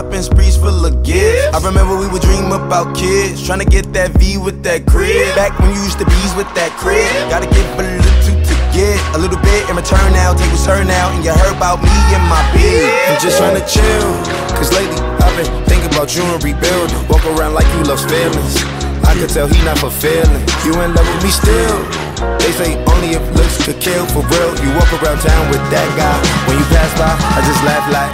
shopping sprees full of gifts. I remember we would dream about kids, trying to get that V with that crib. Back when you used to bees with that crib, gotta give a little to, get a little bit in return now. Tables turn out, and you heard about me and my beat. I'm just trying to chill, cause lately I've been thinking about you and rebuilding. Walk around like you loves feelings. I can tell he not fulfilling. You in love with me still. They say only if looks could kill for real. You walk around town with that guy. When you pass by, I just laugh like,